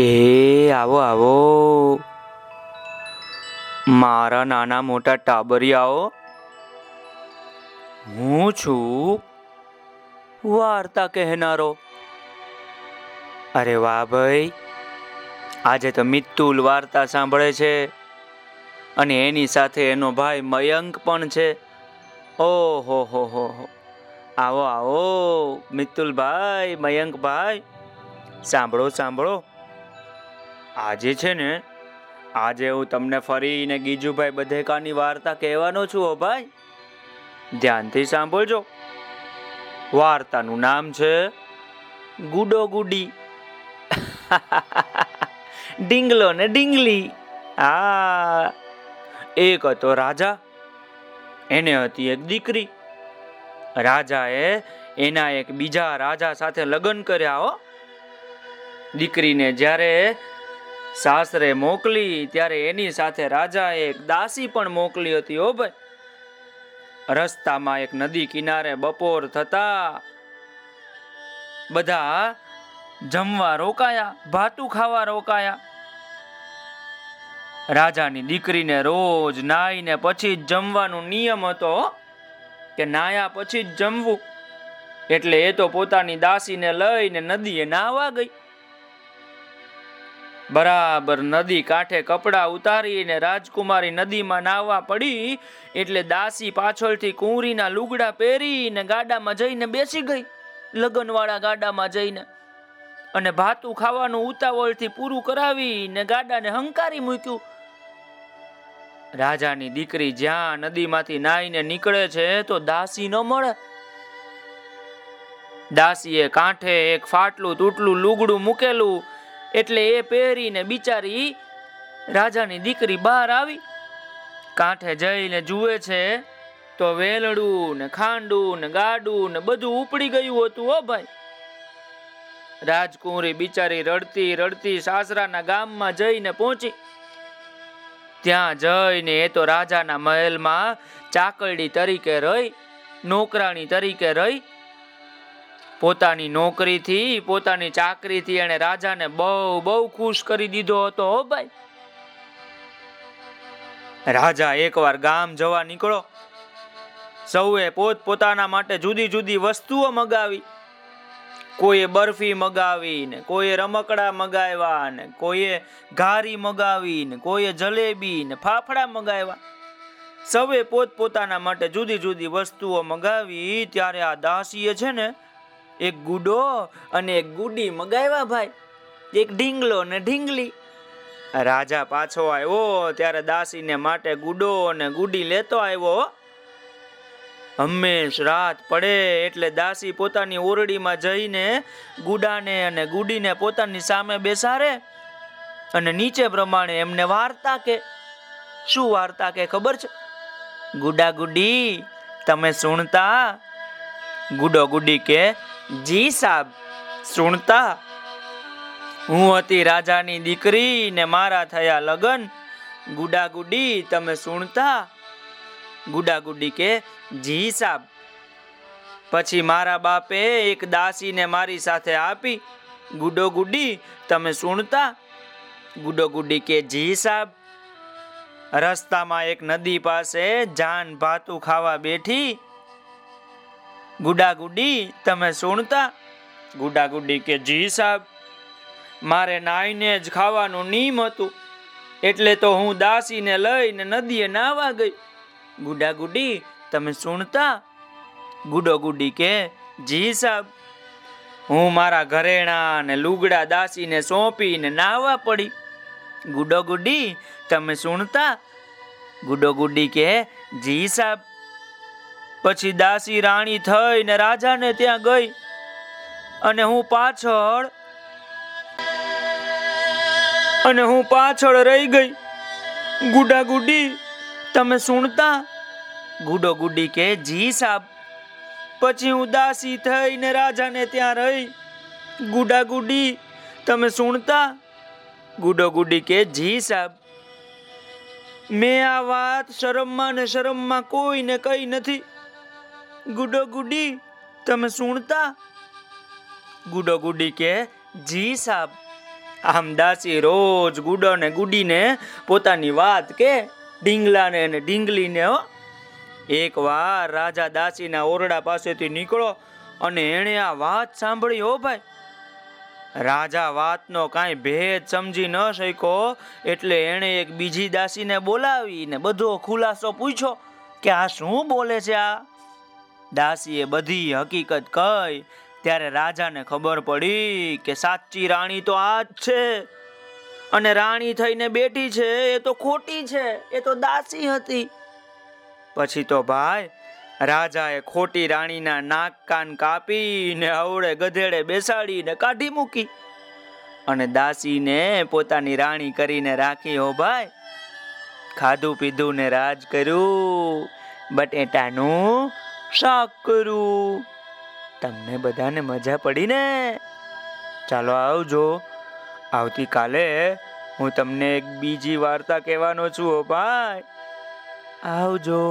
એ, આવો આવો. મારા નાના મોટા ટાબરિયાઓ, હું છું વાર્તા કહેનારો. અરે વાહ ભાઈ, આજે તો મિત્તુલ વાર્તા સાંભળે છે અને એની સાથે એનો ભાઈ મયંક પણ છે. ઓહો, હો હો હો. આવો આવો મિત્તુલભાઈ મયંકભાઈ સાંભળો સાંભળો. આજે છે ને, આજે હું તમને ફરીને ગીજુભાઈ બધેકાની વાર્તા કહેવાનો છું હો ભાઈ. ધ્યાનથી સાંભળજો. વાર્તાનું નામ છે ગુડો ગુડી ડીંગલો ને ડીંગલી. આ એક હતો રાજા, એને હતી એક દીકરી. રાજાએ એના એક બીજા રાજા સાથે લગ્ન કર્યા હો. દીકરીને જ્યારે સાસરે મોકલી, ત્યારે એની સાથે રાજાએ એક દાસી પણ મોકલી હતી ઓ ભાઈ. રસ્તામાં એક નદી કિનારે બપોર થતા બધા જમવા રોકાયા, ભાતું ખાવા રોકાયા. રાજાની દીકરીને રોજ નાઈને પછી જ જમવાનો નિયમ હતો. કે નાયા પછી જ જમવું. એટલે એ તો પોતાની દાસીને લઈને નદીએ નાહવા ગઈ. બરાબર નદી કાંઠે કપડા ઉતારીને રાજકુમારી નદીમાં નાહવા પડી, એટલે દાસી પાછળથી કુંવરીના લુગડા પહેરીને ગાડામાં જઈને બેસી ગઈ, લગનવાળા ગાડામાં જઈને. અને ભાતું ખાવાનું ઉતાવળથી પૂરું કરાવીને ગાડાને હંકારી મૂક્યું. રાજાની દીકરી જ્યાં નદીમાંથી નાહીને નીકળે છે તો દાસી ન મળે. દાસીએ કાંઠે એક ફાટલું, તૂટલું લુગડું મૂકેલું એટલે એ પહેરીને બિચારી રાજાની દીકરી બહાર આવી. કાંઠે જઈને જુએ છે તો વેલડું ને ખાંડું ને ગાડું ને બધું ઉપડી ગયું હતું હો ભાઈ. રાજકુંવરી બિચારી રડતી રડતી સાસરાના ગામમાં જઈને પહોંચી. ત્યાં જઈને એ તો રાજાના મહેલમાં ચાકરડી તરીકે રહી, નોકરાણી તરીકે રહી પોતાની નોકરીથી, પોતાની ચાકરીથી એણે રાજાને બહુ બહુ ખુશ કરી દીધો હતો, હો ભાઈ. રાજા એકવાર ગામ જવા નીકળો. સૌએ પોત પોતાના માટે જુદી જુદી વસ્તુઓ મગાવી. કોઈએ બરફી મગાવી ને કોઈએ રમકડા મગાવ્યા ને કોઈએ ઘારી મગાવી ને કોઈએ જલેબી ને ફાફડા મગાવ્યા. સૌએ પોત પોતાના માટે જુદી જુદી વસ્તુઓ મગાવી, ત્યારે આ દાસીએ છે ને એક ગુડો અને એક ગુડી મગાવ્યા ભાઈ. એક ઢીંગલો ને ઢીંગલી. રાજા પાછો આવ્યો, ત્યારે દાસીને માટે ગુડો અને ગુડી લેતો આવ્યો. હંમેશ રાત પડે એટલે દાસી પોતાની ઓરડીમાં જઈને ગુડાને અને ગુડીને પોતાની સામે બેસારે અને નીચે પ્રમાણે એમને વાર્તા કે. શું વાર્તા કે ખબર છે? ગુડા ગુડી, તમે સુણતા? ગુડો ગુડી કે જી સાબ, સુણતા? હું હતી રાજાની દીકરી ને મારા થયા લગન. ગુડા ગુડી તમે સુણતા? ગુડા ગુડી કે, જી સાબ. પછી મારા બાપે એક દાસીને મારી સાથે આપી. ગુડો ગુડી તમે સુણતા? ગુડો ગુડી કે, જી સાબ. રસ્તામાં એક નદી પાસે જાન ભાતું ખાવા બેઠી. ગુડા ગુડી તમે સુણતા? ગુડા ગુડી કે, જી સાહેબ, મારે નાઈને જ ખાવાનું નિયમ હતું, એટલે તો હું દાસીને લઈને નદીએ નાવા ગઈ. ગુડા ગુડી તમે સુણતા? ગુડો ગુડી કે, જી સાહેબ, હું મારા ઘરેણા ને લુગડા દાસીને સોંપીને નાહવા પડી. ગુડો ગુડી તમે સુણતા? ગુડો ગુડી કે, જી સાબ પછી દાસી રાણી થઈને રાજાને ત્યાં ગઈ અને હું પાછળ અને હું પાછળ રહી ગઈ. ગુડા ગુડી તમે સુણતા? ગુડો ગુડી કે, જી સાબ. પછી હું દાસી થઈને રાજાને ત્યાં રહી. ગુડા ગુડી તમે સુણતા? ગુડો ગુડી કે, જી સાબ. મેં આ વાત શરમમાં ને શરમમાં કોઈને કહી નથી. ગુડો ગુડી તમે સુણતા? ગુડો ગુડી કે, જી સાબ આમ દાસી રોજ ગુડો ને ગુડીને પોતાની વાત કે, ઢીંગલાને અને ઢીંગલીને હો. એક વાર રાજા દાસીના ઓરડા પાસેથી નીકળો અને એણે આ વાત સાંભળી, હો ભાઈ, રાજા વાતનો કાંઈ ભેદ સમજી ન શક્યો, એટલે એણે એક બીજી દાસીને બોલાવીને બધો ખુલાસો પૂછ્યો કે આ શું બોલે છે આ? દાસીએ બધી હકીકત કહી. ત્યારે રાજાને ખબર પડી કે સાચી રાણી તો આ જ છે. અને રાણી થઈને બેઠી છે, એ તો ખોટી છે, એ તો દાસી હતી. પછી તો ભાઈ, રાજાએ ખોટી રાણીના નાક કાન કાપીને અવળે ગધેડે બેસાડીને કાઢી મૂકી. અને દાસીને પોતાની રાણી કરીને રાખી, હો ભાઈ, ખાધું પીધું ને રાજ કર્યું, બટેટાનું શાક કરું. તમને બધાને મજા પડી ને ચાલો આવજો. આવતીકાલે હું તમને એક બીજી વાર્તા કહેવાનો છું ભાઈ. આવજો.